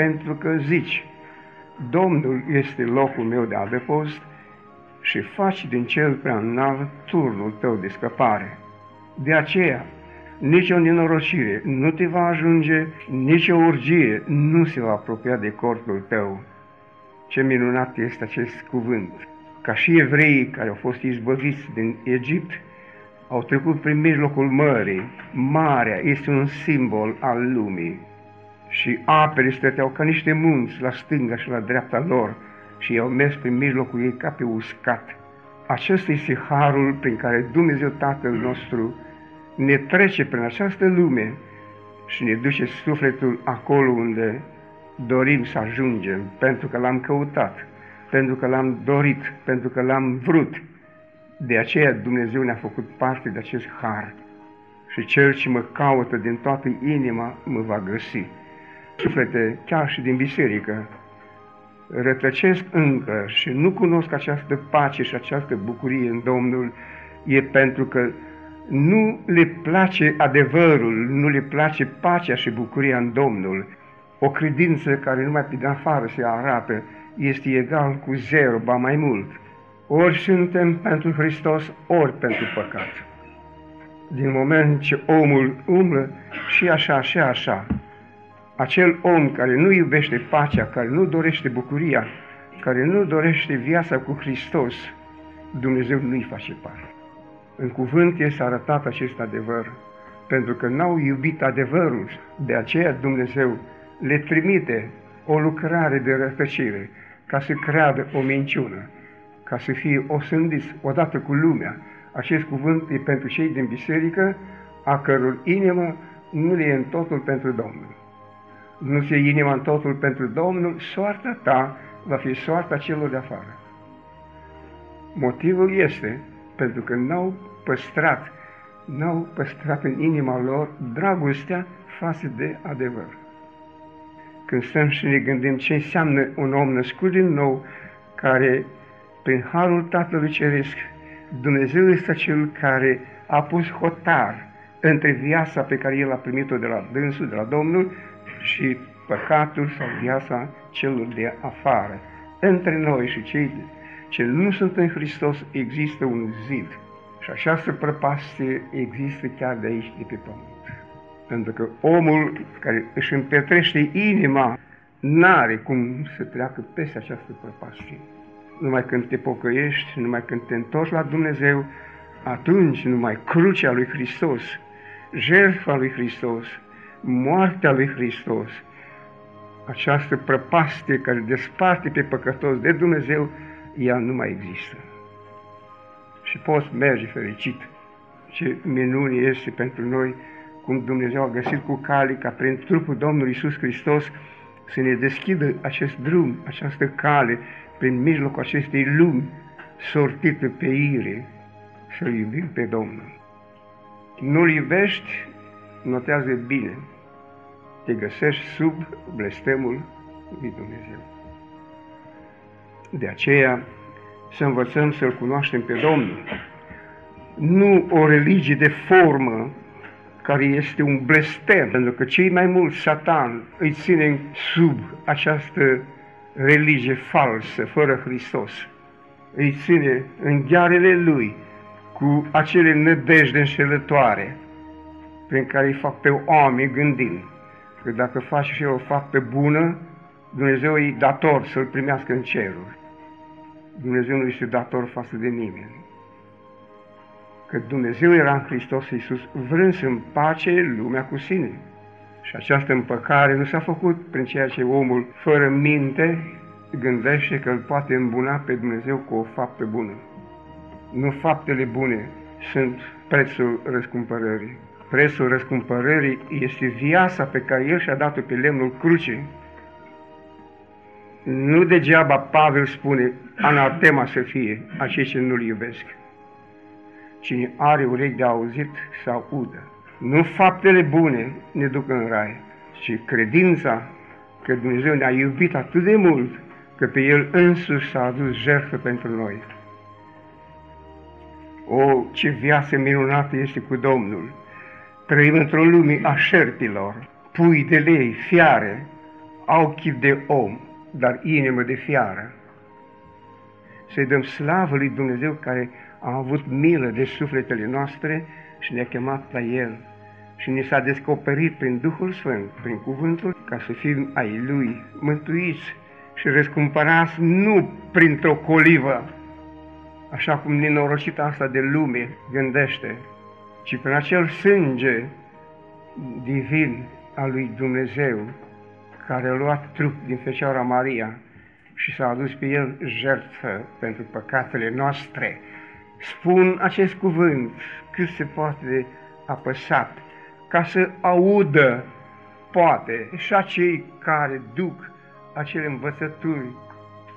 pentru că zici, Domnul este locul meu de adăpost și faci din cel prea înalt turnul tău de scăpare. De aceea, nici o nenorocire nu te va ajunge, nici o urgie nu se va apropia de cortul tău. Ce minunat este acest cuvânt! Ca și evreii care au fost izbăviți din Egipt, au trecut prin mijlocul mării. Marea este un simbol al lumii. Și apele stăteau ca niște munți la stânga și la dreapta lor și i-au mers prin mijlocul ei ca pe uscat. Acesta este harul prin care Dumnezeu Tatăl nostru ne trece prin această lume și ne duce sufletul acolo unde dorim să ajungem, pentru că l-am căutat, pentru că l-am dorit, pentru că l-am vrut. De aceea Dumnezeu ne-a făcut parte de acest har și cel ce mă caută din toată inima mă va găsi. Suflete, chiar și din biserică, rătăcesc încă și nu cunosc această pace și această bucurie în Domnul, e pentru că nu le place adevărul, nu le place pacea și bucuria în Domnul. O credință care numai pe de afară se arată este egal cu zero, ba mai mult. Ori suntem pentru Hristos, ori pentru păcat. Din moment ce omul umblă și așa și așa, acel om care nu iubește pacea, care nu dorește bucuria, care nu dorește viața cu Hristos, Dumnezeu nu-i face parte. În cuvânt este arătat acest adevăr, pentru că n-au iubit adevărul, de aceea Dumnezeu le trimite o lucrare de rătăcire, ca să creadă o minciună, ca să fie osândiți odată cu lumea. Acest cuvânt e pentru cei din biserică, a căror inimă nu le e în totul pentru Domnul. Nu se inima în totul pentru Domnul, soarta ta va fi soarta celor de afară. Motivul este pentru că n-au păstrat, n-au păstrat în inima lor dragostea față de adevăr. Când stăm și ne gândim ce înseamnă un om născut din nou, care, prin harul Tatălui Ceresc, Dumnezeu este cel care a pus hotar între viața pe care El a primit-o de la dânsul, de la Domnul, și păcatul sau viața celor de afară. Între noi și cei ce nu sunt în Hristos există un zid și această prăpastie există chiar de aici, de pe pământ. Pentru că omul care își împetrește inima n-are cum să treacă peste această prăpastie. Numai când te pocăiești, numai când te întorci la Dumnezeu, atunci numai crucea lui Hristos, jertfa lui Hristos, moartea lui Hristos, această prăpastie care desparte pe păcătos de Dumnezeu, ea nu mai există și poți merge fericit. Ce minune este pentru noi cum Dumnezeu a găsit cu cale ca prin trupul Domnului Isus Hristos să ne deschidă acest drum, această cale, prin mijlocul acestei lumi sortită pe ire, să iubim pe Domnul. Nu-L iubești, notează bine, te găsești sub blestemul lui Dumnezeu. De aceea, să învățăm să-L cunoaștem pe Domnul. Nu o religie de formă care este un blestem, pentru că cei mai mulți satan îi ține sub această religie falsă, fără Hristos. Îi ține în ghearele lui cu acele nădejde înșelătoare prin care îi fac pe oameni gândind că dacă faci și eu o fac pe bună, Dumnezeu e dator să-l primească în ceruri. Dumnezeu nu este dator față de nimeni. Că Dumnezeu era în Hristos Iisus vrând să împace lumea cu sine. Și această împăcare nu s-a făcut prin ceea ce omul, fără minte, gândește că îl poate îmbuna pe Dumnezeu cu o faptă bună. Nu faptele bune sunt prețul răscumpărării. Prețul răscumpărării este viața pe care El și-a dat-o pe lemnul crucii. Nu degeaba Pavel spune, anatema să fie acei ce nu-L iubesc. Cine are urechi de auzit să audă. Nu faptele bune ne duc în rai, ci credința că Dumnezeu ne-a iubit atât de mult că pe El însuși s-a adus jertfă pentru noi. O, ce viață minunată este cu Domnul! Trăim într-o lume a șerpilor, pui de lei, fiare, au chip de om, dar inimă de fiară. Să-i dăm slavă lui Dumnezeu care a avut milă de sufletele noastre și ne-a chemat la El și ni s-a descoperit prin Duhul Sfânt, prin cuvântul, ca să fim ai Lui, mântuiți și răscumpărați nu printr-o colivă, așa cum nenorocita asta de lume gândește, ci prin acel sânge divin al lui Dumnezeu, care a luat trup din Fecioara Maria și s-a adus pe el jertfă pentru păcatele noastre. Spun acest cuvânt cât se poate de apăsat, ca să audă, poate, și acei care duc acele învățături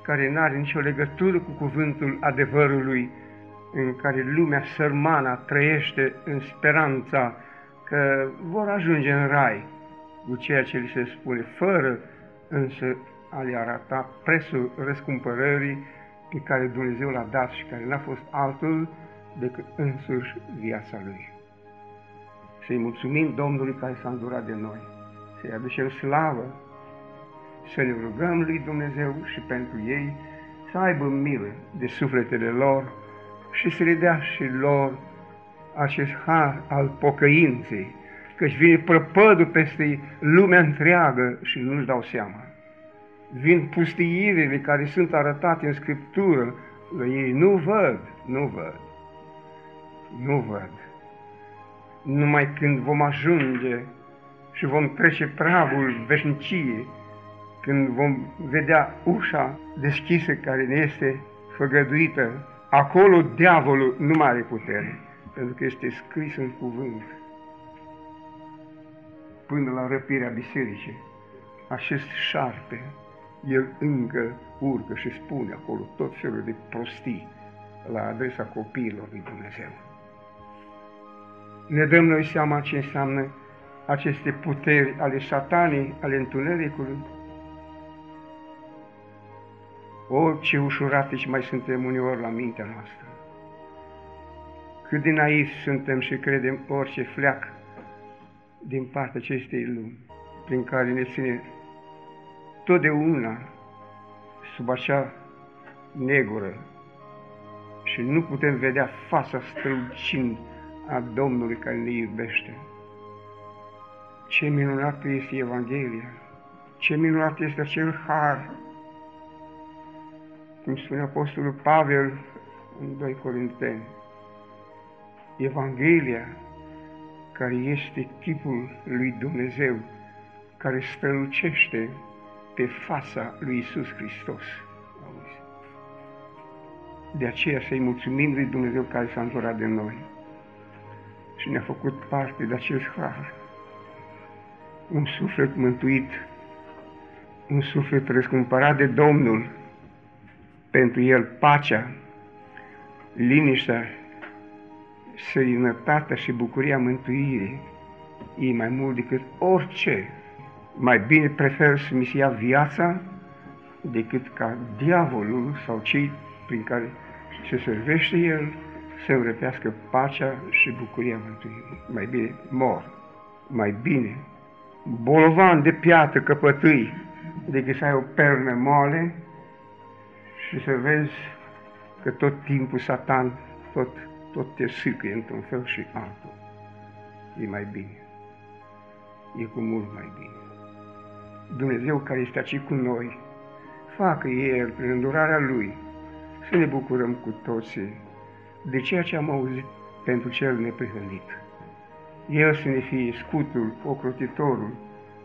care nu are nicio legătură cu cuvântul adevărului, în care lumea sărmana trăiește în speranța că vor ajunge în rai cu ceea ce li se spune, fără însă a le arata prețul răscumpărării pe care Dumnezeu l-a dat și care n-a fost altul decât însuși viața Lui. Să-i mulțumim Domnului care s-a îndurat de noi, să-i aducem slavă, să ne rugăm lui Dumnezeu și pentru ei să aibă milă de sufletele lor și să le dea și lor acest har al pocăinței, căci vine prăpădul peste lumea întreagă și nu-și dau seama. Vin pustiirile care sunt arătate în Scriptură, ei nu văd, nu văd, nu văd. Numai când vom ajunge și vom trece pragul veșniciei, când vom vedea ușa deschisă care ne este făgăduită, acolo diavolul nu mai are putere, pentru că este scris în cuvânt. Până la răpirea bisericii, acest șarpe, el încă urcă și spune acolo tot felul de prostii la adresa copiilor lui Dumnezeu. Ne dăm noi seama ce înseamnă aceste puteri ale satanii, ale întunericului, o, ce ușurate și mai suntem uneori la mintea noastră. Cât de naiv suntem și credem orice fleac din partea acestei lumi, prin care ne ține totdeauna sub acea negură și nu putem vedea fața strălucind a Domnului care ne iubește. Ce minunată este Evanghelia! Ce minunat este acel har cum spune Apostolul Pavel în 2 Corinteni, Evanghelia, care este chipul lui Dumnezeu, care strălucește pe fața lui Isus Hristos. De aceea să-i mulțumim lui Dumnezeu care s-a înjurat de noi și ne-a făcut parte de acest har. Un suflet mântuit, un suflet răscumpărat de Domnul, pentru el pacea, liniștea, serenătatea și bucuria mântuirii e mai mult decât orice. Mai bine prefer să mi se ia viața decât ca diavolul sau cei prin care se servește el să răpească pacea și bucuria mântuirii. Mai bine mor, mai bine bolovan de piatră căpătâi decât să ai o pernă moale și să vezi că tot timpul Satan tot, tot te sâcăie într-un fel și altul. E mai bine. E cu mult mai bine. Dumnezeu care este aici cu noi, facă El, prin îndurarea Lui, să ne bucurăm cu toții de ceea ce am auzit pentru cel neprihănit. El să ne fie scutul, ocrotitorul,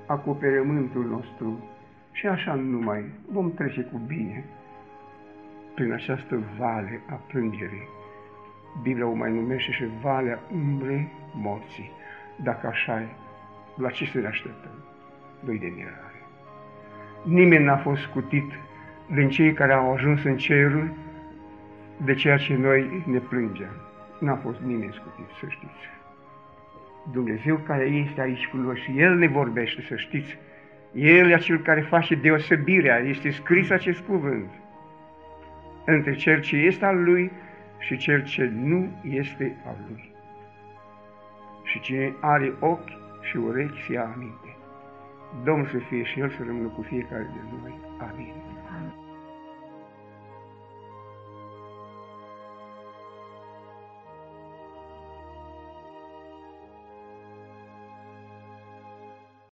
acoperământul nostru și așa numai vom trece cu bine prin această vale a plângerii. Biblia o mai numește și valea umbrei morții. Dacă așa e, la ce să ne așteptăm? Noi de mirare. Nimeni n-a fost scutit din cei care au ajuns în cerul de ceea ce noi ne plângem. N-a fost nimeni scutit, să știți. Dumnezeu care este aici cu noi și El ne vorbește, să știți. El e acel care face deosebirea, este scris acest cuvânt între cel ce este al lui și cel ce nu este al lui. Și cine are ochi și urechi să ia aminte. Domnul să fie și El să rămână cu fiecare de noi. Amin.